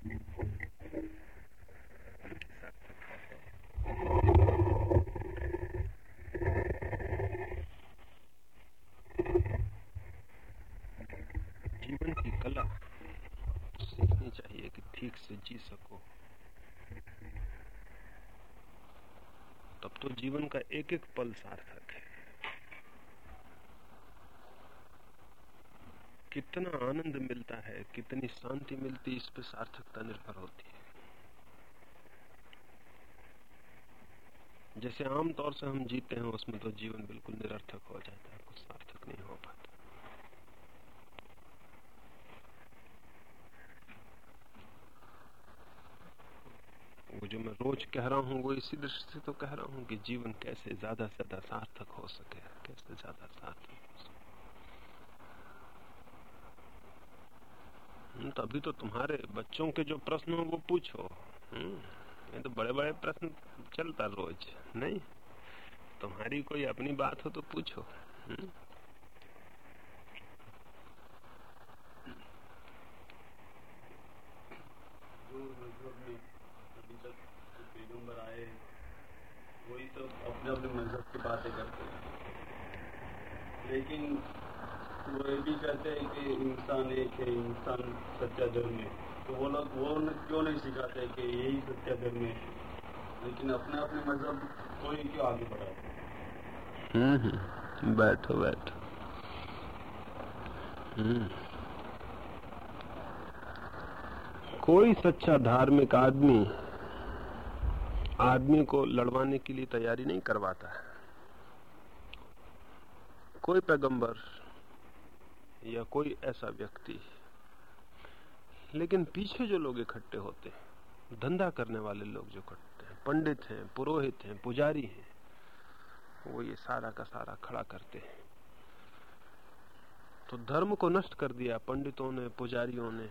जीवन की कला सीखनी चाहिए कि ठीक से जी सको। तब तो जीवन का एक एक पल सार्थक है कितना आनंद मिलता है, कितनी शांति मिलती इस पर सार्थकता निर्भर होती है। जैसे आम तौर से हम जीते हैं, उसमें तो जीवन बिल्कुल निरर्थक हो जाता है, कुछ सार्थक नहीं हो पाता। वो जो मैं रोज कह रहा हूँ, वो इसी दृष्टि से तो कह रहा हूँ कि जीवन कैसे ज़्यादा से ज़्यादा सार्थक हो सके, कैसे ज़्यादा सार्थक। तो अभी तो तुम्हारे बच्चों के जो प्रश्न हो वो पूछो हम्म, ये तो बड़े बड़े प्रश्न चलता रोज नहीं तुम्हारी कोई अपनी बात हो तो पूछो? हम्म। वही तो अपने अपने मज़हब की बातें करते हैं लेकिन वो ये भी कहते हैं कि इंसान एक है इंसान सच्चा धर्म है। तो वो लोग वो क्यों नहीं सिखाते कि यही सच्चा धर्म है? लेकिन अपने अपने मज़हब कोई क्यों आगे बढ़ाते हम्म, हम्म। बैठो बैठो। हम्म। कोई सच्चा धार्मिक आदमी आदमी को लड़वाने के लिए तैयारी नहीं करवाता। है कोई पैगंबर या कोई ऐसा व्यक्ति। लेकिन पीछे जो लोग इकट्ठे होते हैं, धंधा करने वाले लोग जो इकट्ठे हैं, पंडित हैं, पुरोहित हैं, पुजारी हैं, वो ये सारा का सारा खड़ा करते हैं। तो धर्म को नष्ट कर दिया पंडितों ने, पुजारियों ने।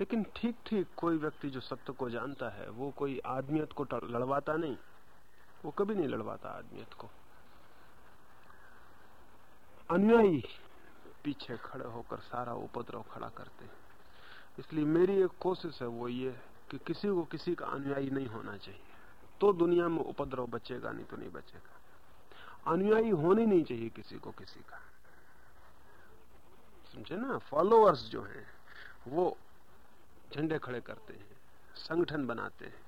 लेकिन ठीक ठीक कोई व्यक्ति जो सत्य को जानता है, वो कोई आदमियत को लड़वाता नहीं। वो कभी नहीं लड़वाता आदमियत को। अनुयायी पीछे खड़े होकर सारा उपद्रव खड़ा करते हैं। इसलिए मेरी एक कोशिश है वो ये कि किसी को किसी का अनुयायी नहीं होना चाहिए। तो दुनिया में उपद्रव बचेगा, नहीं तो नहीं बचेगा। अनुयायी होनी नहीं चाहिए किसी को किसी का। समझे ना? फॉलोअर्स जो हैं, वो झंडे खड़े करते हैं, संगठन बनाते हैं।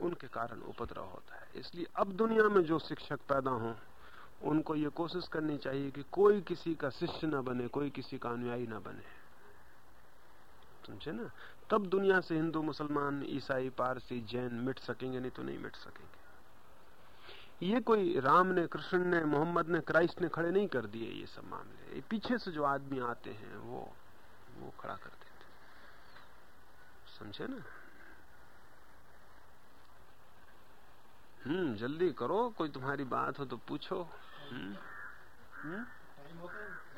उनके कारण उपद्रव होता है। इसलिए अब दुनिया में जो शिक्षक पैदा हों उनको ये कोशिश करनी चाहिए कि कोई किसी का शिष्य न बने, कोई किसी का अनुयायी ना बने। समझे ना? तब दुनिया से हिंदू, मुसलमान, ईसाई, पारसी, जैन मिट सकेंगे, नहीं तो नहीं मिट सकेंगे। ये कोई राम ने, कृष्ण ने, मोहम्मद ने, क्राइस्ट ने खड़े नहीं कर दिए ये सब मामले। पीछे से जो आदमी आते हैं, वो वो खड़ा कर देते समझे ना? हम्म जल्दी करो, कोई तुम्हारी बात हो तो पूछो।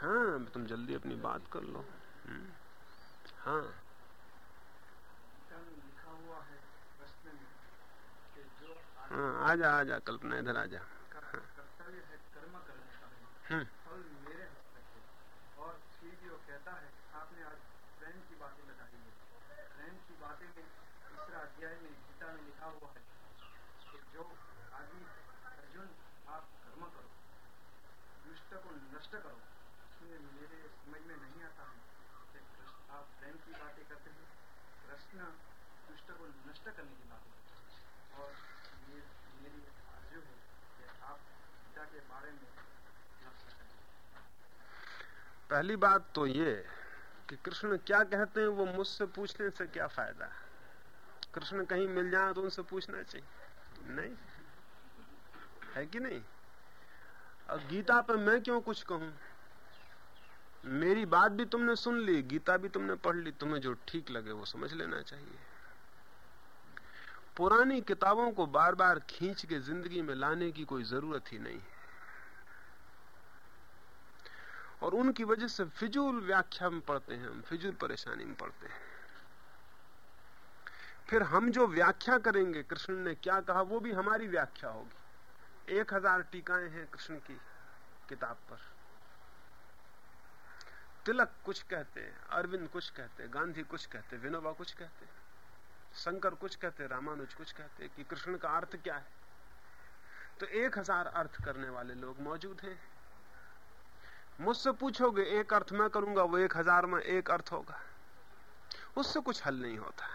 हाँ तुम जल्दी अपनी बात कर लो। हाँ। हाँ आ जा आ जा कल्पना, इधर आजा। हाँ। नष्ट करो मेरे समझ में नहीं आता है। आप प्रेम की बातें करते हैं। कृष्ण दुष्ट को नष्ट करने की बात करते और ये मेरी आरज़ू है कि आप पिता के बारे में पहली बात तो ये कि कृष्ण क्या कहते हैं, वो मुझसे पूछने से क्या फ़ायदा? है कृष्ण कहीं मिल जाए तो उनसे पूछना चाहिए। नहीं? है कि नहीं? गीता पर मैं क्यों कुछ कहूँ? मेरी बात भी तुमने सुन ली, गीता भी तुमने पढ़ ली, तुम्हें जो ठीक लगे वो समझ लेना चाहिए। पुरानी किताबों को बार बार खींच के ज़िंदगी में लाने की कोई ज़रूरत ही नहीं और उनकी वजह से फिजूल व्याख्या में पढ़ते हैं हम, फिजूल परेशानी में पढ़ते हैं। फिर हम जो व्याख्या करेंगे, कृष्ण ने क्या कहा, वो भी हमारी व्याख्या होगी। एक हज़ार टीकाएँ हैं कृष्ण की किताब पर। तिलक कुछ कहते अरविंद कुछ कहते गांधी कुछ कहते विनोबा कुछ कहते शंकर कुछ कहते रामानुज कुछ कहते कि कृष्ण का अर्थ क्या है? तो एक हज़ार अर्थ करने वाले लोग मौजूद हैं। मुझसे पूछोगे, एक अर्थ मैं करूँगा, वो एक हज़ार में एक अर्थ होगा। उससे कुछ हल नहीं होता।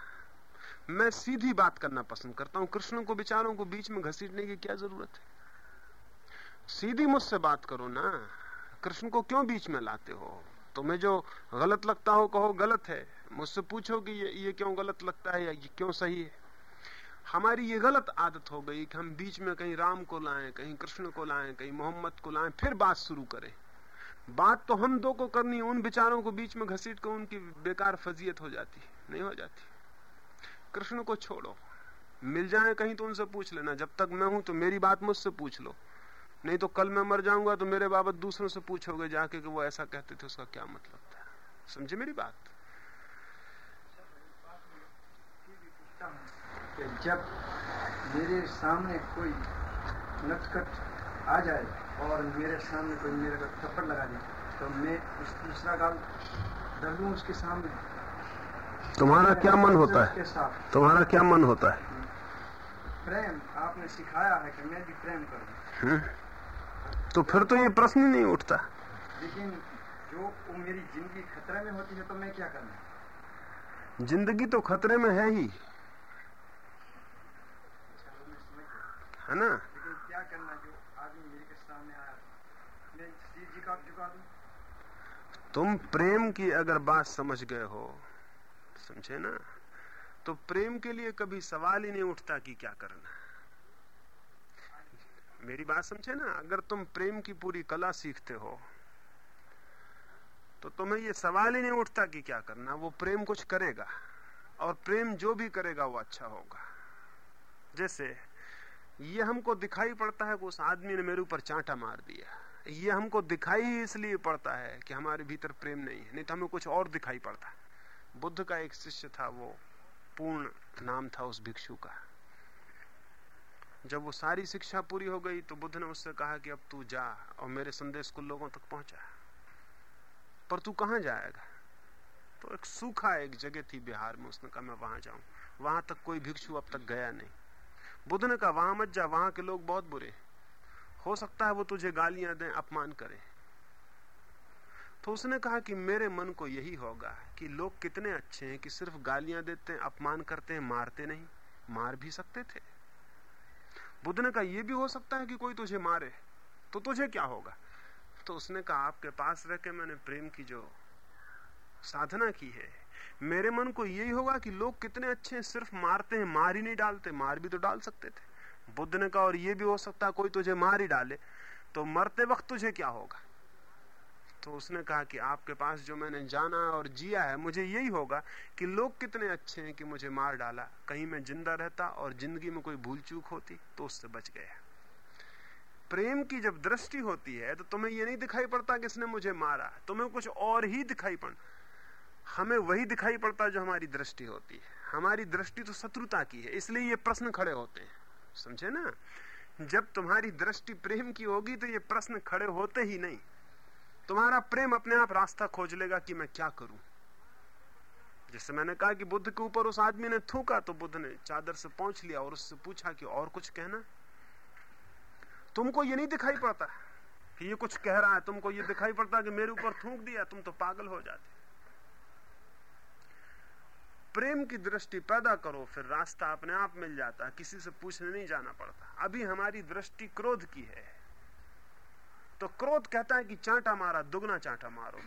मैं सीधी बात करना पसंद करता हूँ। कृष्ण को विचारों को बीच में घसीटने की क्या ज़रूरत है? सीधी मुझसे बात करो ना। कृष्ण को क्यों बीच में लाते हो? तुम्हें जो गलत लगता हो कहो गलत है। मुझसे पूछो कि ये, ये क्यों गलत लगता है या ये क्यों सही है? हमारी ये गलत आदत हो गई कि हम बीच में कहीं राम को लाएँ कहीं कृष्ण को लाएँ कहीं मोहम्मद को लाएँ फिर बात शुरू करें। बात तो हम दो को करनी उन विचारों को बीच में घसीट कर उनकी बेकार फजीयत हो जाती नहीं हो जाती। कृष्ण को छोड़ो। मिल जाए कहीं तो उनसे पूछ लेना। जब तक मैं हूँ तो मेरी बात मुझसे पूछ लो। नहीं तो कल मैं मर जाऊँगा तो मेरे बाबत दूसरों से पूछोगे जाके कि वो ऐसा कहते थे उसका क्या मतलब था? समझे मेरी बात? जब मेरे सामने कोई नटखट आ जाए और मेरे सामने कोई मेरे को थप्पड़ लगा दे तो मैं उस दूसरा गाल डर लू उसके सामने। तुम्हारा क्या मन होता है? तुम्हारा क्या मन होता है? प्रेम आपने सिखाया है कि मैं भी प्रेम करूँ। हम्म। तो फिर तो ये प्रश्न ही नहीं उठता। लेकिन जो मेरी ज़िंदगी खतरे में होती है तो मैं क्या करना ज़िंदगी तो खतरे में है ही। है ना? लेकिन क्या करना जो आदमी मेरे के सामने आया? मैं सिर झुका झुका दूँ? तुम प्रेम की अगर बात समझ गए हो समझे ना? तो प्रेम के लिए कभी सवाल ही नहीं उठता कि क्या करना मेरी बात समझे ना? अगर तुम प्रेम की पूरी कला सीखते हो तो तुम्हें ये सवाल ही नहीं उठता कि क्या करना। वो प्रेम कुछ करेगा, और प्रेम जो भी करेगा वो अच्छा होगा। जैसे, ये हमको दिखाई पड़ता है कि उस आदमी ने मेरे ऊपर चांटा मार दिया। ये हमको दिखाई ही इसलिए पड़ता है कि हमारे भीतर प्रेम नहीं है, नहीं तो हमें कुछ और दिखाई पड़ता। बुद्ध का एक शिष्य था, वो पूर्ण नाम था उस भिक्षु का। जब वो सारी शिक्षा पूरी हो गई तो बुद्ध ने उससे कहा कि अब तू जा और मेरे संदेश को लोगों तक पहुँचा। पर तू कहाँ जाएगा? तो एक सूखा एक जगह थी बिहार में, उसने कहा, मैं वहाँ जाऊँ। वहाँ तक कोई भिक्षु अब तक गया नहीं। बुद्ध ने कहा, वहाँ मत जा, वहाँ के लोग बहुत बुरे हो। सकता है वो तुझे गालियाँ दें, अपमान करें। तो उसने कहा कि मेरे मन को यही होगा कि लोग कितने अच्छे हैं कि सिर्फ़ गालियाँ देते हैं, अपमान करते हैं, मारते नहीं, मार भी सकते थे। बुद्ध ने कहा यह भी हो सकता है कि कोई तुझे मारे तो तुझे क्या होगा? तो उसने कहा, आपके पास रह के मैंने प्रेम की जो साधना की है, मेरे मन को यही होगा कि लोग कितने अच्छे सिर्फ़ मारते हैं, मार ही नहीं डालते, मार भी तो डाल सकते थे। बुद्ध ने कहा, और ये भी हो सकता है कोई तुझे मार ही डाले तो मरते वक्त तुझे क्या होगा? तो उसने कहा कि आपके पास जो मैंने जाना और जिया है, मुझे यही होगा कि लोग कितने अच्छे हैं कि मुझे मार डाला। कहीं मैं ज़िंदा रहता और ज़िंदगी में कोई भूल चूक होती तो उससे बच गया। प्रेम की जब दृष्टि होती है तो तुम्हें यह नहीं दिखाई पड़ता कि इसने मुझे मारा। तुम्हें कुछ और ही दिखाई पड़, हमें वही दिखाई पड़ता जो हमारी दृष्टि होती है। हमारी दृष्टि तो शत्रुता की है, इसलिए ये प्रश्न खड़े होते हैं। समझे ना? जब तुम्हारी दृष्टि प्रेम की होगी तो ये प्रश्न खड़े होते ही नहीं। तुम्हारा प्रेम अपने आप रास्ता खोज लेगा कि मैं क्या करूँ। जैसे मैंने कहा कि बुद्ध के ऊपर उस आदमी ने थूका तो बुद्ध ने चादर से पहुँच लिया और उससे पूछा कि और कुछ कहना? तुमको ये नहीं दिखाई पड़ता कि ये कुछ कह रहा है। तुमको ये दिखाई पड़ता कि मेरे ऊपर थूक दिया, तुम तो पागल हो जाते। प्रेम की दृष्टि पैदा करो, फिर रास्ता अपने आप मिल जाता, किसी से पूछने नहीं जाना पड़ता। अभी हमारी दृष्टि क्रोध की है। तो क्रोध कहता है कि चांटा मारा, दुगना चांटा मारो।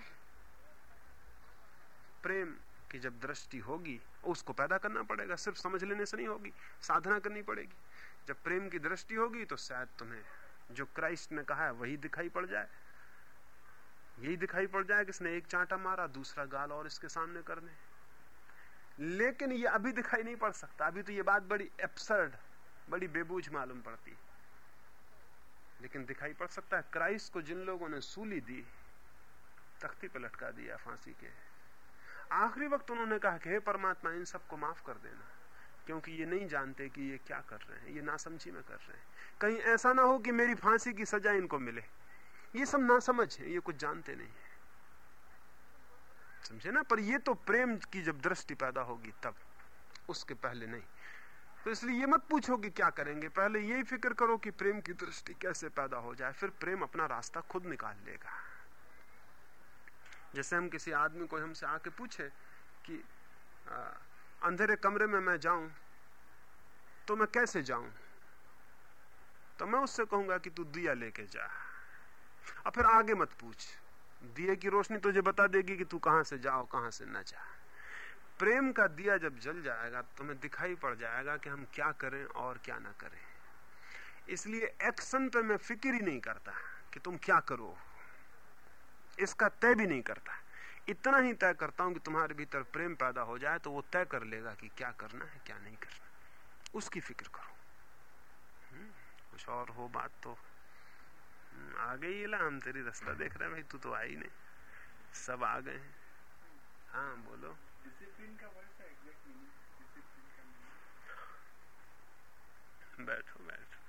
प्रेम की जब दृष्टि होगी, उसको पैदा करना पड़ेगा, सिर्फ़ समझ लेने से नहीं होगी, साधना करनी पड़ेगी। जब प्रेम की दृष्टि होगी तो शायद तुम्हें जो क्राइस्ट ने कहा है, वही दिखाई पड़ जाए। यही दिखाई पड़ जाए कि इसने एक चांटा मारा, दूसरा गाल और इसके सामने करने। लेकिन ये अभी दिखाई नहीं पड़ सकता। अभी तो ये बात बड़ी एब्सर्ड बड़ी बेबूझ मालूम पड़ती। है लेकिन दिखाई पड़ सकता है, क्राइस्ट को जिन लोगों ने सूली दी, तख्ती पर लटका दिया, फांसी के। आखिरी वक्त उन्होंने कहा कि हे परमात्मा, इन सबको माफ़ कर देना, क्योंकि ये नहीं जानते कि ये क्या कर रहे हैं, ये नासमझी में कर रहे हैं। कहीं ऐसा ना हो कि मेरी फांसी की सजा इनको मिले। ये सब नासमझ है, ये कुछ जानते नहीं है। समझे ना? पर ये तो प्रेम की जब दृष्टि पैदा होगी, तब, उसके पहले नहीं। तो इसलिए ये मत पूछो कि क्या करेंगे। पहले यही फ़िक्र करो कि प्रेम की दृष्टि कैसे पैदा हो जाए फिर प्रेम अपना रास्ता खुद निकाल लेगा। जैसे हम किसी आदमी को हमसे आके पूछे कि आ, अंधेरे कमरे में मैं जाऊँ तो मैं कैसे जाऊँ? तो मैं उससे कहूँगा कि तू दिया लेके जा। अब फिर आगे मत पूछ। दिए की रोशनी तुझे बता देगी कि तू कहाँ से जाओ कहाँ से न जा। प्रेम का दिया जब जल जाएगा तो तुम्हें दिखाई पड़ जाएगा कि हम क्या करें और क्या ना करें। इसलिए एक्शन पे मैं फ़िक्र ही नहीं करता कि तुम क्या करो। इसका तय भी नहीं करता। इतना ही तय करता हूँ कि तुम्हारे भीतर प्रेम पैदा हो जाए तो वो तय कर लेगा कि क्या करना है क्या नहीं करना उसकी फ़िक्र करो। हम्म, कुछ और हो बात तो। हम्म, आ गई ला हम तेरी रास्ता देख रहे हैं भाई तू तो आई नहीं। सब आ गए हैं। हाँ बोलो। बैठो बैठो।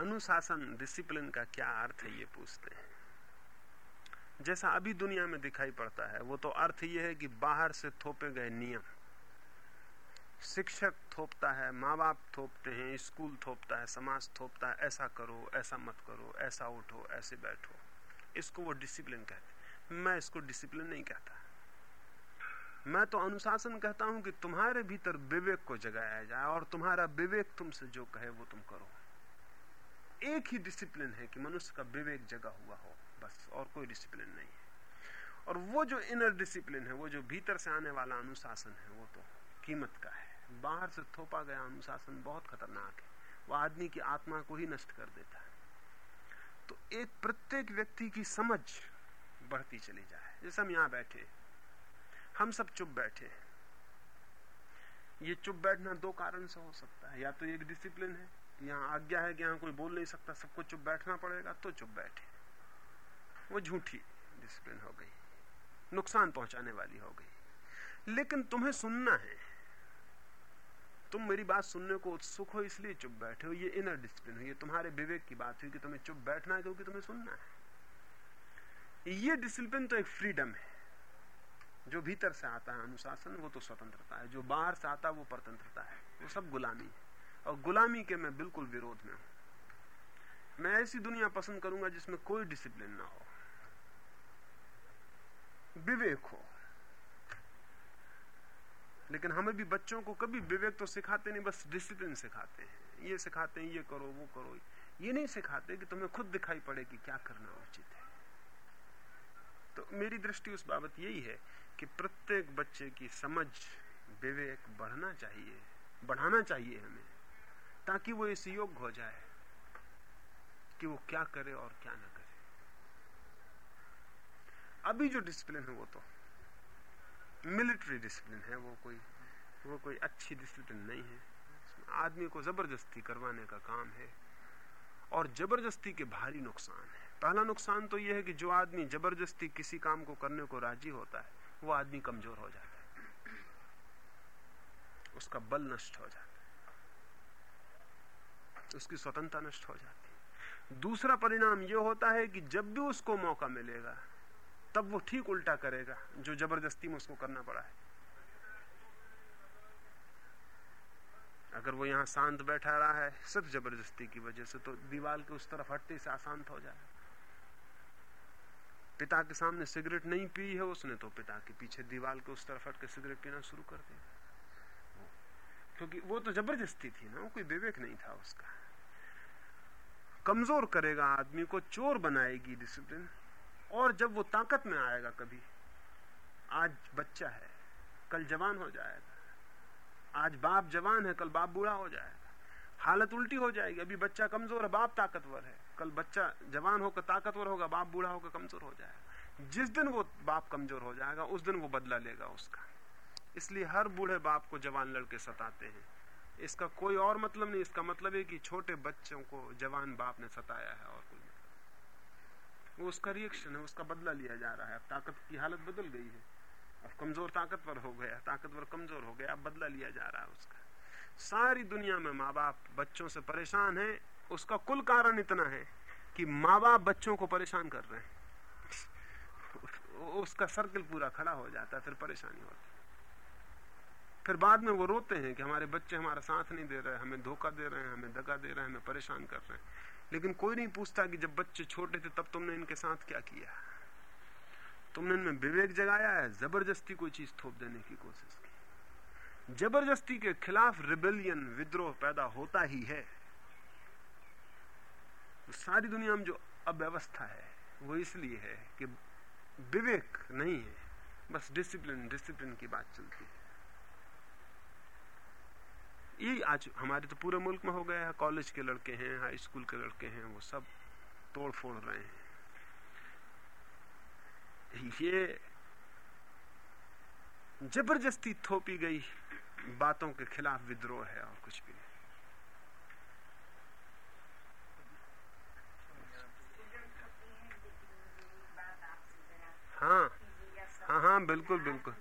अनुशासन डिसिप्लिन का क्या अर्थ है ये पूछते हैं। जैसा अभी दुनिया में दिखाई पड़ता है, वो तो अर्थ ये है कि बाहर से थोपे गए नियम। शिक्षक थोपता है माँ बाप थोपते हैं, स्कूल थोपता है, समाज थोपता है, ऐसा करो, ऐसा मत करो, ऐसा उठो, ऐसे बैठो। इसको वो डिसिप्लिन कहते मैं इसको डिसिप्लिन नहीं कहता। मैं तो अनुशासन कहता हूँ कि तुम्हारे भीतर विवेक को जगाया जाए और तुम्हारा विवेक तुमसे जो कहे वो तुम करो। एक ही डिसिप्लिन है कि मनुष्य का विवेक जगा हुआ हो, बस, और कोई डिसिप्लिन नहीं है। और वो जो इनर डिसिप्लिन है, वो जो भीतर से आने वाला अनुशासन है, वो तो कीमत का है। बाहर से थोपा गया अनुशासन बहुत खतरनाक है। वो आदमी की आत्मा को ही नष्ट कर देता है। तो एक प्रत्येक व्यक्ति की समझ बढ़ती चली जाए। जैसे हम यहाँ बैठे हम सब चुप बैठे ये चुप बैठना दो कारण से हो सकता है। या तो एक डिसिप्लिन है यहाँ आज्ञा है कि यहाँ कोई बोल नहीं सकता, सबको चुप बैठना पड़ेगा तो चुप बैठे। वो झूठी डिसिप्लिन हो गई। नुकसान पहुँचाने वाली हो गई। लेकिन तुम्हें सुनना है। तुम मेरी बात सुनने को उत्सुक हो, इसलिए चुप बैठे हो। ये इनर डिसिप्लिन हो। ये तुम्हारे विवेक की बात हुई कि तुम्हें चुप बैठना है, क्योंकि तुम्हें सुनना है। ये डिसिप्लिन तो एक फ्रीडम है। जो भीतर से आता है अनुशासन, वो तो स्वतंत्रता है। जो बाहर से आता है, वो परतंत्रता है। वो सब गुलामी है। और गुलामी के मैं बिल्कुल विरोध में हूँ। मैं ऐसी दुनिया पसंद करूँगा जिसमें कोई डिसिप्लिन ना हो। विवेक हो। लेकिन हमें भी बच्चों को कभी विवेक तो सिखाते नहीं, बस डिसिप्लिन सिखाते हैं। ये सिखाते हैं, ये करो, वो करो। ये नहीं सिखाते कि तुम्हें खुद दिखाई पड़े कि क्या करना उचित है। तो मेरी दृष्टि उस बाबत यही है कि प्रत्येक बच्चे की समझ, विवेक बढ़ना चाहिए, बढ़ाना चाहिए हमें, ताकि वो इस योग्य हो जाए कि वो क्या करे और क्या ना करे। अभी जो डिसिप्लिन है वो तो मिलिट्री डिसिप्लिन है, वो कोई वो कोई अच्छी डिसिप्लिन नहीं है। आदमी को ज़बरदस्ती करवाने का काम है और ज़बरदस्ती के भारी नुकसान है। पहला नुकसान तो यह है कि जो आदमी ज़बरदस्ती किसी काम को करने को राज़ी होता है वो आदमी कमज़ोर हो जाता है। उसका बल नष्ट हो जाता है। उसकी स्वतंत्रता नष्ट हो जाती है। दूसरा परिणाम यह होता है कि जब भी उसको मौका मिलेगा, तब वो ठीक उल्टा करेगा, जो ज़बरदस्ती में उसको करना पड़ा है। अगर वो यहाँ शांत बैठा रहा है, सिर्फ़ ज़बरदस्ती की वजह से तो दीवार के उस तरफ़ हटते से अशांत हो जाए पिता के सामने सिगरेट नहीं पी है, उसने तो पिता के पीछे दीवार के उस तरफ़ हट के सिगरेट पीना शुरू कर दिया। क्योंकि वो तो ज़बरदस्ती थी ना कोई विवेक नहीं था उसका। कमज़ोर करेगा आदमी को, चोर बनाएगी डिसिप्लिन और जब वो ताकत में आएगा कभी, आज बच्चा है, कल जवान हो जाएगा। आज बाप जवान है, कल बाप बूढ़ा हो जाएगा। हालत उल्टी हो जाएगी। अभी बच्चा कमज़ोर है, बाप ताकतवर है। कल बच्चा जवान होकर ताकतवर होगा, बाप बूढ़ा होकर कमज़ोर हो जाएगा। जिस दिन वो बाप कमज़ोर हो जाएगा, उस दिन वो बदला लेगा उसका। इसलिए हर बूढ़े बाप को जवान लड़के सताते हैं। इसका कोई और मतलब नहीं, इसका मतलब है कि छोटे बच्चों को जवान बाप ने सताया है और कोई मतलब वो उसका रिएक्शन है, उसका बदला लिया जा रहा है। अब ताकत की हालत बदल गई है। अब कमज़ोर ताकतवर हो गया, ताकतवर कमज़ोर हो गया, अब बदला लिया जा रहा है उसका। सारी दुनिया में माँ बाप बच्चों से परेशान है उसका कुल कारण इतना है कि माँ बाप बच्चों को परेशान कर रहे हैं। उसका सर्कल पूरा खड़ा हो जाता है, फिर परेशानी होती फिर बाद में वो रोते हैं कि हमारे बच्चे हमारा साथ नहीं दे रहे, हमें धोखा दे रहे हैं, हमें दगा दे रहे हैं, हमें परेशान कर रहे हैं। लेकिन कोई नहीं पूछता कि जब बच्चे छोटे थे तब तुमने इनके साथ क्या किया? तुमने इनमें विवेक जगाया है, ज़बरदस्ती कोई चीज़ थोप देने की कोशिश की। ज़बरदस्ती के खिलाफ रिबेलियन विद्रोह पैदा होता ही है। सारी दुनिया में जो अव्यवस्था है, वो इसलिए है कि विवेक नहीं है, बस डिसिप्लिन डिसिप्लिन की बात चलती है। ये आज हमारे तो पूरे मुल्क में हो गया है कॉलेज के लड़के हैं हाई स्कूल के लड़के हैं, वो सब तोड़ फोड़ रहे हैं। ये ज़बरदस्ती थोपी गई बातों के खिलाफ विद्रोह है और कुछ भी हाँ। हाँ हाँ बिल्कुल बिल्कुल।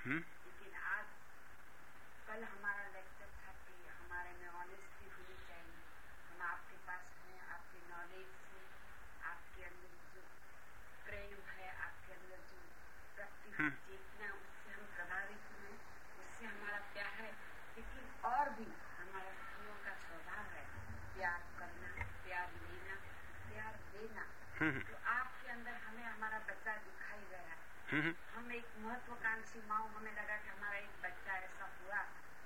हम्म लेकिन आज कल हमारा लेक्चर था कि हमारे में ऑनेस्टी होनी चाहिए हम आपके पास हैं आपके नॉलेज से आपके अंदर जो प्रेम है आपके अंदर जो प्रति चेतना उससे हम प्रभावित हुए उससे हमारा प्यार है लेकिन और भी हमारा स्त्रियों का स्वभाव है प्यार करना प्यार लेना प्यार देना तो आपके अंदर हमें हमारा बच्चा दिखाई है हम्म हम एक महत्वाकांक्षी माओ हमें लगा कि हमारा एक बच्चा ऐसा हुआ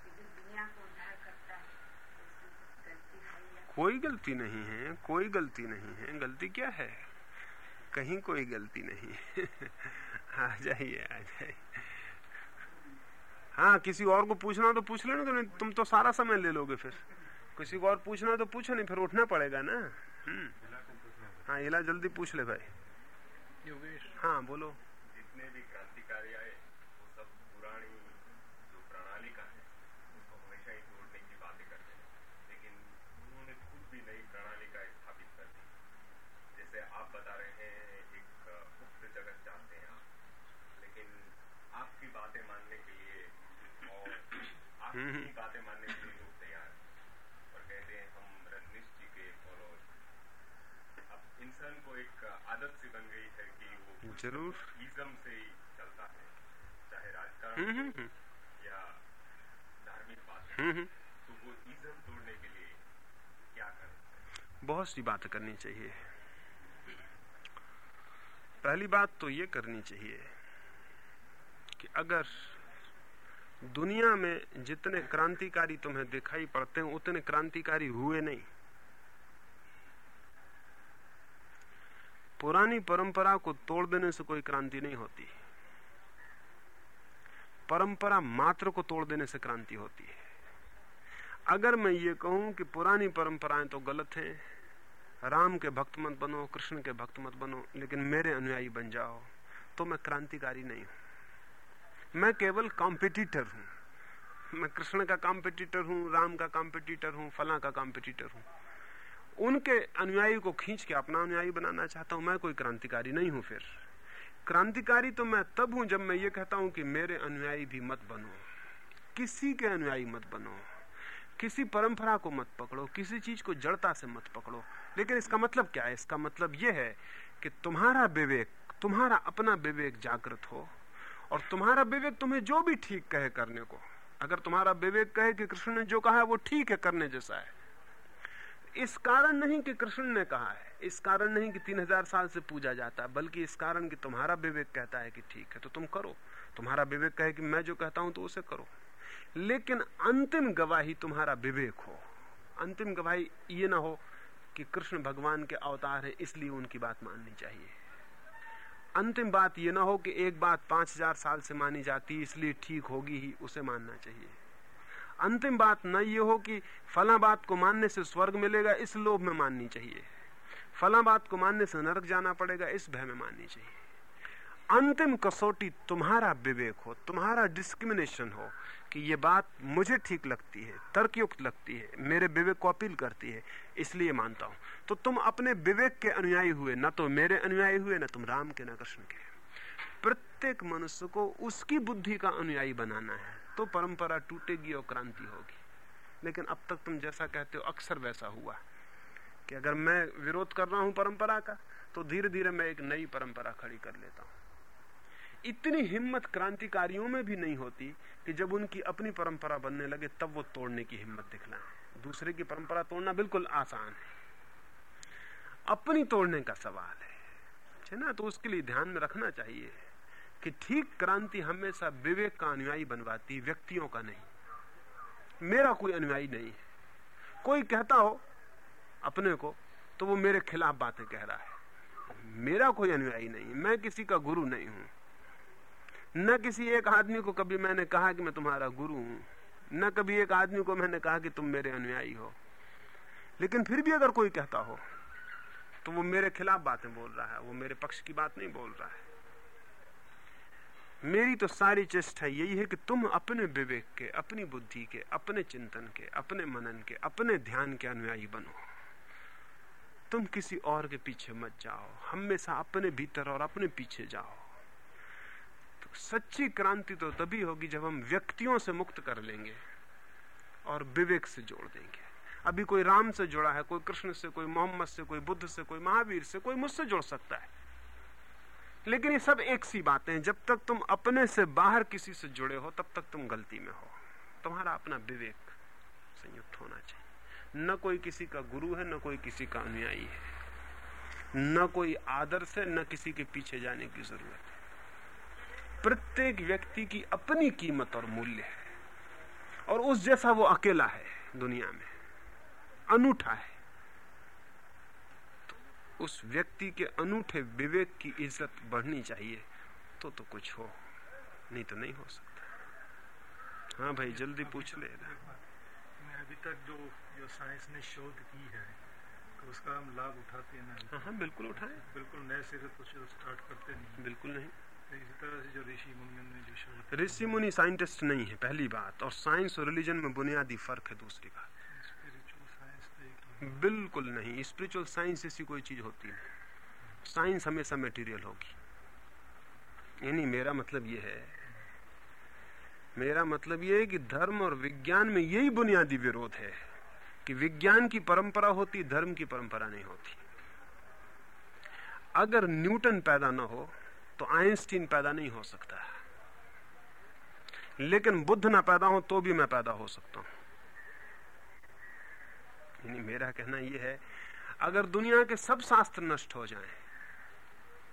कि जो दुनिया को उद्धार करता है। तो गलती कोई गलती नहीं है कोई गलती नहीं है। गलती क्या है? कहीं कोई गलती नहीं है। आ जाइए आ जाइए। हाँ किसी और को पूछना हो तो पूछ लेना तो नहीं तुम तो सारा समय ले लोगे फिर। किसी को और पूछना हो तो पूछो नहीं फिर उठना पड़ेगा ना। हम्म। हाँ इला जल्दी पूछ ले भाई। योगेश। हाँ बोलो जितने भी क्रांतिकारी आए वो सब पुरानी जो प्रणाली का है उसको हमेशा ही तोड़ने की बातें करते हैं लेकिन उन्होंने खुद भी नई प्रणाली का स्थापित कर दी जैसे आप बता रहे हैं एक मुक्त जगत चाहते हैं आप लेकिन आपकी बातें मानने के लिए और आपकी बातें मानने के लिए लोग तैयार हैं और कहते हैं हम रजनीश जी के फॉलोअर्स अब इंसान को एक आदत सी बन गई है कि वो ज़रूर। इज्म से ही चलता है चाहे हम्म, राजकारण हम्म, हो हम्म, या धार्मिक बात। हम्म, हम्म। तो वो इज्म तोड़ने के लिए क्या करें? बहुत सी बात करनी चाहिए। पहली बात तो ये करनी चाहिए कि अगर दुनिया में जितने क्रांतिकारी तुम्हें दिखाई पड़ते हैं उतने क्रांतिकारी हुए नहीं। पुरानी परंपरा को तोड़ देने से कोई क्रांति नहीं होती। परंपरा मात्र को तोड़ देने से क्रांति होती है। अगर मैं ये कहूँ कि पुरानी परंपराएँ तो गलत हैं, राम के भक्त मत बनो, कृष्ण के भक्त मत बनो, लेकिन मेरे अनुयायी बन जाओ तो मैं क्रांतिकारी नहीं हूँ। मैं केवल कॉम्पिटिटर हूँ। मैं कृष्ण का कॉम्पिटिटर हूँ, राम का कॉम्पिटिटर हूँ, फला का कॉम्पिटिटर हूँ। उनके अनुयायी को खींच के अपना अनुयायी बनाना चाहता हूँ। मैं कोई क्रांतिकारी नहीं हूँ फिर। क्रांतिकारी तो मैं तब हूँ जब मैं ये कहता हूँ कि मेरे अनुयायी भी मत बनो। किसी के अनुयायी मत बनो। किसी परंपरा को मत पकड़ो। किसी चीज़ को जड़ता से मत पकड़ो। लेकिन इसका मतलब क्या है? इसका मतलब यह है कि तुम्हारा विवेक, तुम्हारा अपना विवेक जागृत हो और तुम्हारा विवेक तुम्हें जो भी ठीक कहे करने को। अगर तुम्हारा विवेक कहे कि कृष्ण ने जो कहा है, वो ठीक है करने जैसा है। इस कारण नहीं कि कृष्ण ने कहा है, इस कारण नहीं कि तीन हज़ार साल से पूजा जाता है, बल्कि इस कारण कि तुम्हारा विवेक कहता है कि ठीक है तो तुम करो। तुम्हारा विवेक कहे कि मैं जो कहता हूँ तो उसे करो। लेकिन अंतिम गवाही तुम्हारा विवेक हो। अंतिम गवाही ये ना हो कि कृष्ण भगवान के अवतार है, इसलिए उनकी बात माननी चाहिए। अंतिम बात यह ना हो कि एक बात पाँच हज़ार साल से मानी जाती इसलिए ठीक होगी ही, उसे मानना चाहिए। अंतिम बात न ये हो कि फला बात को मानने से स्वर्ग मिलेगा, इस लोभ में माननी चाहिए। फला बात को मानने से नरक जाना पड़ेगा, इस भय में माननी चाहिए। अंतिम कसौटी तुम्हारा विवेक हो, तुम्हारा डिस्क्रिमिनेशन हो कि ये बात मुझे ठीक लगती है, तर्कयुक्त लगती है, मेरे विवेक को अपील करती है, इसलिए मानता हूँ। तो तुम अपने विवेक के अनुयायी हुए, न तो मेरे अनुयायी हुए, न तुम राम के, न कृष्ण के। प्रत्येक मनुष्य को उसकी बुद्धि का अनुयायी बनाना है। तो परंपरा टूटेगी और क्रांति होगी। लेकिन अब तक तुम जैसा कहते हो, अक्सर वैसा हुआ। कि अगर मैं विरोध कर रहा हूँ परंपरा का तो धीरे धीरे मैं एक नई परंपरा खड़ी कर लेता हूँ। इतनी हिम्मत क्रांतिकारियों में भी नहीं होती कि जब उनकी अपनी परंपरा बनने लगे, तब वो तोड़ने की हिम्मत दिखलाए। दूसरे की परंपरा तोड़ना बिल्कुल आसान है। अपनी तोड़ने का सवाल है ना? तो उसके लिए ध्यान में रखना चाहिए। कि ठीक क्रांति हमेशा विवेक का अनुयायी बनवाती, व्यक्तियों का नहीं। मेरा कोई अनुयायी नहीं है। कोई कहता हो अपने को तो वो मेरे खिलाफ बातें कह रहा है। मेरा कोई अनुयायी नहीं मैं किसी का गुरु नहीं हूँ। न किसी एक आदमी को कभी मैंने कहा कि मैं तुम्हारा गुरु हूँ। न कभी एक आदमी को मैंने कहा कि तुम मेरे अनुयायी हो। लेकिन फिर भी अगर कोई कहता हो तो वो मेरे खिलाफ बातें बोल रहा है। वो मेरे पक्ष की बात नहीं बोल रहा है। मेरी तो सारी चेष्टा यही है कि तुम अपने विवेक के, अपनी बुद्धि के, अपने चिंतन के, अपने मनन के, अपने ध्यान के अनुयायी बनो। तुम किसी और के पीछे मत जाओ। हमेशा अपने भीतर और अपने पीछे जाओ। तो सच्ची क्रांति तो तभी होगी जब हम व्यक्तियों से मुक्त कर लेंगे और विवेक से जोड़ देंगे। अभी कोई राम से जुड़ा है, कोई कृष्ण से, कोई मोहम्मद से, कोई बुद्ध से, कोई महावीर से, कोई मुझसे जुड़ सकता है। लेकिन ये सब एक सी बातें हैं। जब तक तुम अपने से बाहर किसी से जुड़े हो, तब तक तुम गलती में हो। तुम्हारा अपना विवेक संयुक्त होना चाहिए। न कोई किसी का गुरु है, न कोई किसी का अनुयायी है। न कोई आदर्श है, न किसी के पीछे जाने की ज़रूरत है। प्रत्येक व्यक्ति की अपनी कीमत और मूल्य है। और उस जैसा वो अकेला है दुनिया में, अनूठा है। उस व्यक्ति के अनूठे विवेक की इज़्ज़त बढ़नी चाहिए तो तो कुछ हो नहीं तो नहीं हो सकता। हाँ भाई जल्दी पूछ ले। मैं अभी तक जो जो साइंस ने शोध की है तो उसका हम लाभ उठाते हैं ना? हाँ हाँ बिल्कुल उठाए। बिल्कुल नए सिरे कुछ स्टार्ट करते नहीं बिल्कुल नहीं। तो ऋषि मुनि साइंटिस्ट नहीं है पहली बात। और साइंस और रिलीजन में बुनियादी फ़र्क है दूसरी बात। बिल्कुल नहीं। स्पिरिचुअल साइंस ऐसी कोई चीज़ होती नहीं। साइंस हमेशा मटेरियल होगी। यानी मेरा मतलब ये है, मेरा मतलब ये है कि धर्म और विज्ञान में यही बुनियादी विरोध है कि विज्ञान की परंपरा होती, धर्म की परंपरा नहीं होती। अगर न्यूटन पैदा ना हो तो आइंस्टीन पैदा नहीं हो सकता। लेकिन बुद्ध ना पैदा हो तो भी मैं पैदा हो सकता हूँ। यानी मेरा कहना यह है अगर दुनिया के सब शास्त्र नष्ट हो जाएँ,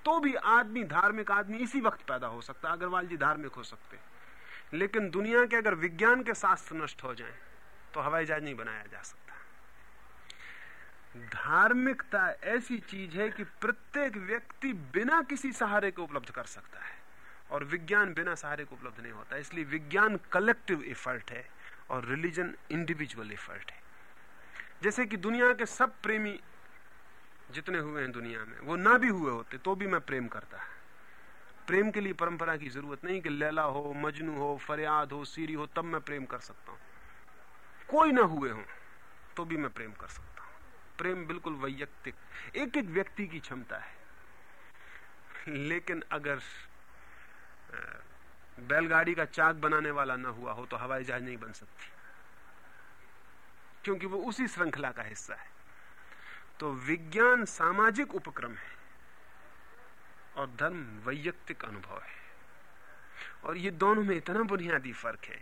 तो भी आदमी धार्मिक आदमी इसी वक्त पैदा हो सकता है अग्रवाल जी धार्मिक हो सकते लेकिन दुनिया के अगर विज्ञान के शास्त्र नष्ट हो जाएँ, तो हवाई जहाज़ नहीं बनाया जा सकता। धार्मिकता ऐसी चीज़ है कि प्रत्येक व्यक्ति बिना किसी सहारे के उपलब्ध कर सकता है और विज्ञान बिना सहारे को उपलब्ध नहीं होता। इसलिए विज्ञान कलेक्टिव इफर्ट है और रिलीजन इंडिविजुअल इफर्ट है। जैसे कि दुनिया के सब प्रेमी जितने हुए हैं दुनिया में, वो ना भी हुए होते तो भी मैं प्रेम करता है। प्रेम के लिए परंपरा की ज़रूरत नहीं कि लैला हो, मजनू हो, फरियाद हो, सीरी हो, तब मैं प्रेम कर सकता हूँ। कोई ना हुए हो तो भी मैं प्रेम कर सकता हूँ। प्रेम बिल्कुल वैयक्तिक एक एक व्यक्ति की क्षमता है। लेकिन अगर बैलगाड़ी का चाक बनाने वाला ना हुआ हो तो हवाई जहाज़ नहीं बन सकती। क्योंकि वो उसी श्रृंखला का हिस्सा है। तो विज्ञान सामाजिक उपक्रम है और धर्म वैयक्तिक अनुभव है। और ये दोनों में इतना बुनियादी फ़र्क है।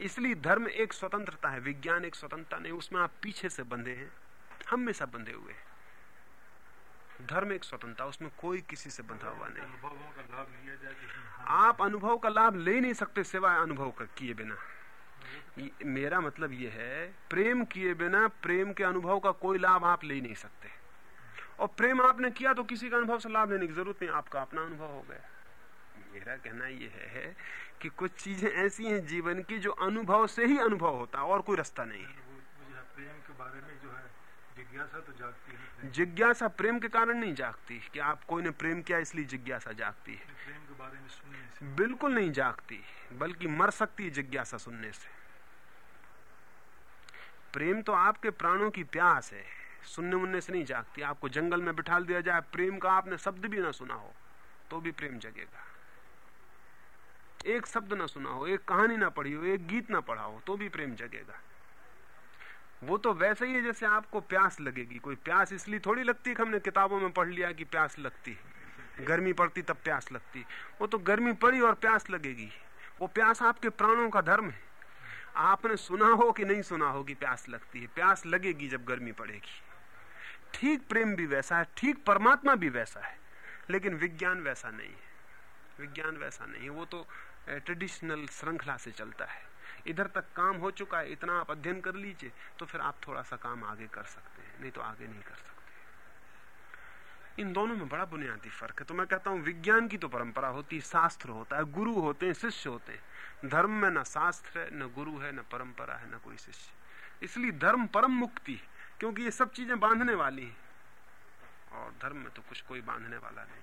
इसलिए धर्म एक स्वतंत्रता है विज्ञान एक स्वतंत्रता नहीं उसमें आप पीछे से बंधे हैं हमेशा बंधे हुए हैं। धर्म एक स्वतंत्रता उसमें कोई किसी से बंधा हुआ नहीं। आप अनुभव का लाभ ले नहीं सकते सिवाय अनुभव का किए बिना। मेरा मतलब यह है प्रेम किए बिना प्रेम के अनुभव का कोई लाभ आप ले नहीं सकते। और प्रेम आपने किया तो किसी का अनुभव से लाभ लेने की ज़रूरत नहीं आपका अपना अनुभव हो गया। मेरा कहना यह है कि कुछ चीज़ें ऐसी हैं जीवन की जो अनुभव से ही अनुभव होता है और कोई रास्ता नहीं है। प्रेम के बारे में जो है जिज्ञासा तो जागती है। जिज्ञासा प्रेम के कारण नहीं जागती कि आप कोई ने प्रेम किया इसलिए जिज्ञासा जागती है। प्रेम के बारे में बिल्कुल नहीं जागती, बल्कि मर सकती है जिज्ञासा सुनने से। प्रेम तो आपके प्राणों की प्यास है, सुनने मुनने से नहीं जागती। आपको जंगल में बिठा दिया जाए, प्रेम का आपने शब्द भी ना सुना हो तो भी प्रेम जगेगा। एक शब्द ना सुना हो, एक कहानी ना पढ़ी हो, एक गीत ना पढ़ा हो तो भी प्रेम जगेगा। वो तो वैसे ही है जैसे आपको प्यास लगेगी। कोई प्यास इसलिए थोड़ी लगती है कि हमने किताबों में पढ़ लिया कि प्यास लगती है। गर्मी पड़ती तब प्यास लगती। वो तो गर्मी पड़ी और प्यास लगेगी। वो प्यास आपके प्राणों का धर्म है। आपने सुना हो कि नहीं सुना हो कि प्यास लगती है। प्यास लगेगी जब गर्मी पड़ेगी। ठीक प्रेम भी वैसा है, ठीक परमात्मा भी वैसा है, लेकिन विज्ञान वैसा नहीं है। विज्ञान वैसा नहीं है। वो तो ट्रेडिशनल श्रृंखला से चलता है। इधर तक काम हो चुका है, इतना आप अध्ययन कर लीजिए तो फिर आप थोड़ा सा काम आगे कर सकते हैं, नहीं तो आगे नहीं कर सकते। इन दोनों में बड़ा बुनियादी फ़र्क है। तो मैं कहता हूँ विज्ञान की तो परंपरा होती है शास्त्र होता है गुरु होते हैं शिष्य होते हैं। धर्म में न शास्त्र है न गुरु है न परंपरा है न कोई शिष्य। इसलिए धर्म परम मुक्ति क्योंकि ये सब चीज़ें बांधने वाली हैं। और धर्म में तो कुछ कोई बांधने वाला नहीं।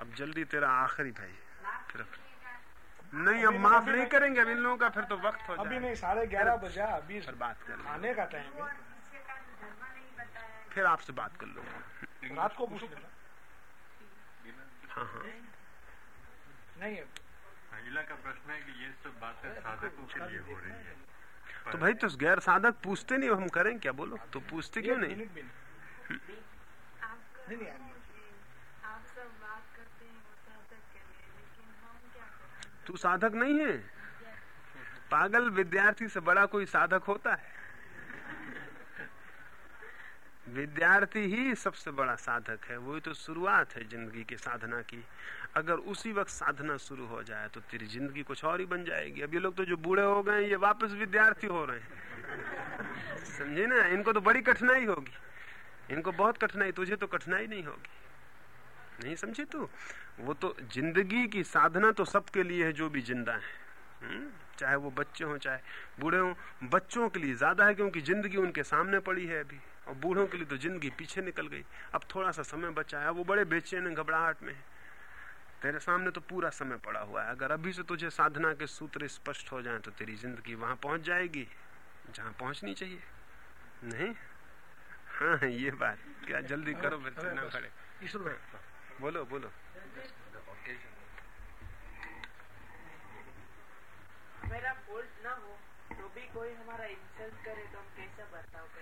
अब जल्दी तेरा आखिरी भाई फिर नहीं अब माफ़ नहीं करेंगे अब इन लोगों का फिर तो वक्त हो अभी नहीं साढ़े ग्यारह बजा अभी बात कर आने का टाइम है। फिर आपसे बात कर लो रात को पूछ। लेना हाँ हाँ। नहीं महिला का प्रश्न है कि ये सब बातें साधकों के लिए हो रही है। तो भाई तो गैर साधक पूछते नहीं हम करें क्या? बोलो। तो पूछते क्यों नहीं? मिनट भी नहीं। नहीं नहीं आप सब बात करते हैं वो साधक के लिए लेकिन हम क्या करें? तू साधक नहीं है। पागल विद्यार्थी से बड़ा कोई साधक होता है। विद्यार्थी ही सबसे बड़ा साधक है। वही तो शुरुआत है ज़िंदगी की साधना की। अगर उसी वक्त साधना शुरू हो जाए तो तेरी ज़िंदगी कुछ और ही बन जाएगी। अब ये लोग तो जो बूढ़े हो गए ये वापस विद्यार्थी हो रहे हैं। समझे ना? इनको तो बड़ी कठिनाई होगी। इनको बहुत कठिनाई, तुझे तो कठिनाई नहीं होगी। नहीं समझे तू? वो तो ज़िंदगी की साधना तो सबके लिए है, जो भी ज़िंदा है। हुँ? चाहे वो बच्चे हों, चाहे बूढ़े हों, बच्चों के लिए ज़्यादा है, क्योंकि ज़िंदगी उनके सामने पड़ी है अभी। और बूढ़ों के लिए तो ज़िंदगी पीछे निकल गई। अब थोड़ा सा समय बचा है वो बड़े बेचैन घबराहट में है। तेरे सामने तो पूरा समय पड़ा हुआ है। अगर अभी से तुझे साधना के सूत्र स्पष्ट हो जाए तो तेरी ज़िंदगी वहाँ पहुँच जाएगी जहाँ पहुंचनी चाहिए। नहीं? हाँ ये बात। क्या जल्दी करो फिर चलना खड़े। बोलो बोलो। मेरा फॉल्ट ना हो तो भी कोई हमारा इंसल्ट करे तो हम कैसा बर्ताव करें?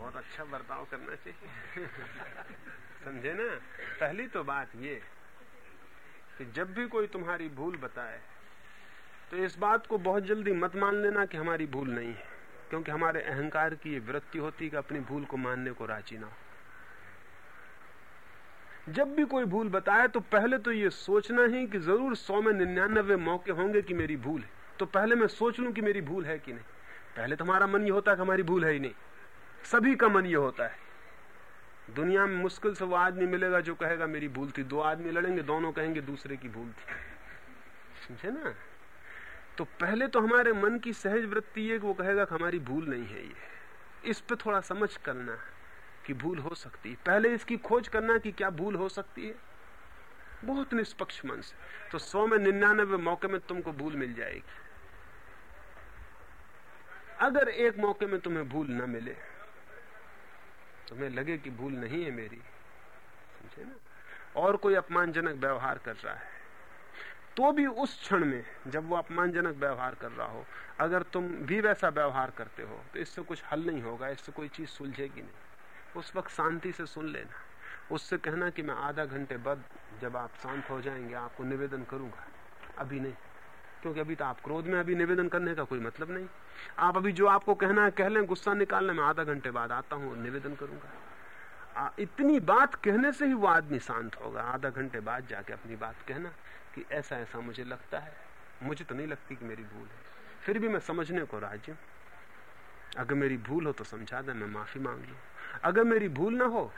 बहुत अच्छा बर्ताव करना चाहिए। समझे ना? पहली तो बात ये कि जब भी कोई तुम्हारी भूल बताए तो इस बात को बहुत जल्दी मत मान लेना कि हमारी भूल नहीं है, क्योंकि हमारे अहंकार की ये वृत्ति होती है कि अपनी भूल को मानने को राज़ी ना हो। जब भी कोई भूल बताए तो पहले तो ये सोचना ही कि ज़रूर सौ में निन्यानबे मौके होंगे कि मेरी भूल है। तो पहले मैं सोच लूँ कि मेरी भूल है कि नहीं। पहले तुम्हारा मन ये होता है कि हमारी भूल है ही नहीं। सभी का मन ये होता है। दुनिया में मुश्किल से वो आदमी मिलेगा जो कहेगा, मेरी भूल थी। दो आदमी लड़ेंगे, दोनों कहेंगे, दूसरे की भूल थी। समझे ना? तो पहले तो हमारे मन की सहज वृत्ति है कि वो कहेगा कि हमारी भूल नहीं है ये। इस पे थोड़ा समझ करना कि भूल हो सकती है। पहले इसकी खोज करना कि क्या भूल हो सकती है। बहुत निष्पक्ष मन से। तो सौ में निन्यानबे मौके में तुमको भूल मिल जाएगी। अगर एक मौके में तुम्हें भूल ना मिले तुम्हें लगे कि भूल नहीं है मेरी। समझे ना? और कोई अपमानजनक व्यवहार कर रहा है तो भी उस क्षण में जब वो अपमानजनक व्यवहार कर रहा हो, अगर तुम भी वैसा व्यवहार करते हो तो इससे कुछ हल नहीं होगा, इससे कोई चीज़ सुलझेगी नहीं। उस वक्त शांति से सुन लेना। उससे कहना कि मैं आधा घंटे बाद जब आप शांत हो जाएँगे, आपको निवेदन करूँगा, अभी नहीं। क्योंकि अभी तो आप क्रोध में अभी निवेदन करने का कोई मतलब नहीं। आप अभी जो आपको कहना है कह लें गुस्सा निकालने में आधा घंटे बाद आता हूँ निवेदन करूँगा। आ, इतनी बात कहने से ही वो आदमी शांत होगा। आधा घंटे बाद जाके अपनी बात कहना कि ऐसा ऐसा मुझे लगता है। मुझे तो नहीं लगती कि मेरी भूल है। फिर भी मैं समझने को राज़ी अगर मेरी भूल हो तो समझा दे मैं माफ़ी मांग। लू अगर मेरी भूल ना हो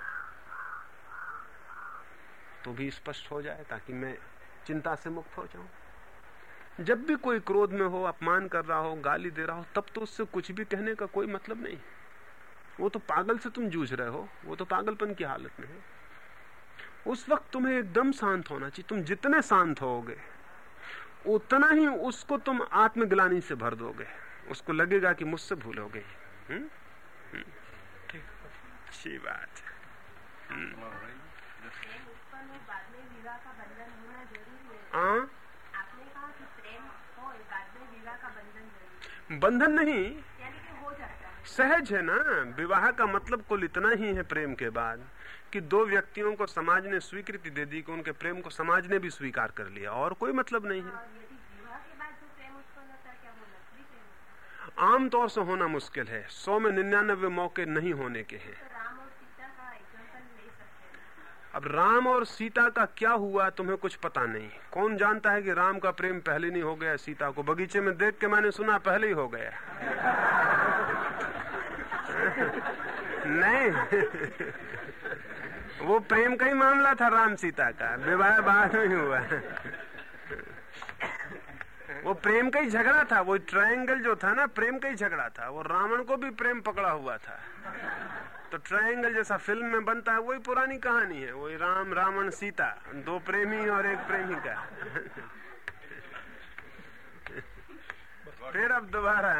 तो भी स्पष्ट हो जाए ताकि मैं चिंता से मुक्त हो जाऊँ। जब भी कोई क्रोध में हो, अपमान कर रहा हो, गाली दे रहा हो, तब तो उससे कुछ भी कहने का कोई मतलब नहीं। वो तो पागल से तुम जूझ रहे हो, वो तो पागलपन की हालत में है। उस वक्त तुम्हें एकदम शांत होना चाहिए, तुम जितने शांत होगे उतना ही उसको तुम आत्मग्लानी से भर दोगे। उसको लगेगा कि मुझसे भूल हो गई। हम्म? हम्म। अच्छी बात। है हम्म। प्रेम उत्पन्न हो बाद में विवाह का बंधन होना ज़रूरी है हाँ आपने कहा कि प्रेम हो बाद में विवाह का बंधन ज़रूरी है बंधन नहीं। सहज है ना? विवाह का मतलब कुल इतना ही है प्रेम के बाद कि दो व्यक्तियों को समाज ने स्वीकृति दे दी कि उनके प्रेम को समाज ने भी स्वीकार कर लिया। और कोई मतलब नहीं है। है? आमतौर से होना मुश्किल है। सौ में निन्यानबे मौके नहीं होने के हैं तो राम और सीता का एग्ज़ाम्पल ले सकते हैं अब राम और सीता का क्या हुआ तुम्हें कुछ पता नहीं। कौन जानता है कि राम का प्रेम पहले नहीं हो गया, सीता को? बगीचे में देख के मैंने सुना पहले ही हो गया। नहीं। वो प्रेम का ही मामला था राम सीता का। विवाह बाद में हुआ। वो प्रेम का ही झगड़ा था। वो ट्रायंगल जो था ना, प्रेम का ही झगड़ा था। वो रावण को भी प्रेम पकड़ा हुआ था। तो ट्रायंगल जैसा फ़िल्म में बनता है वही पुरानी कहानी है। वही राम रावण सीता दो प्रेमी और एक प्रेमिका फिर अब दोबारा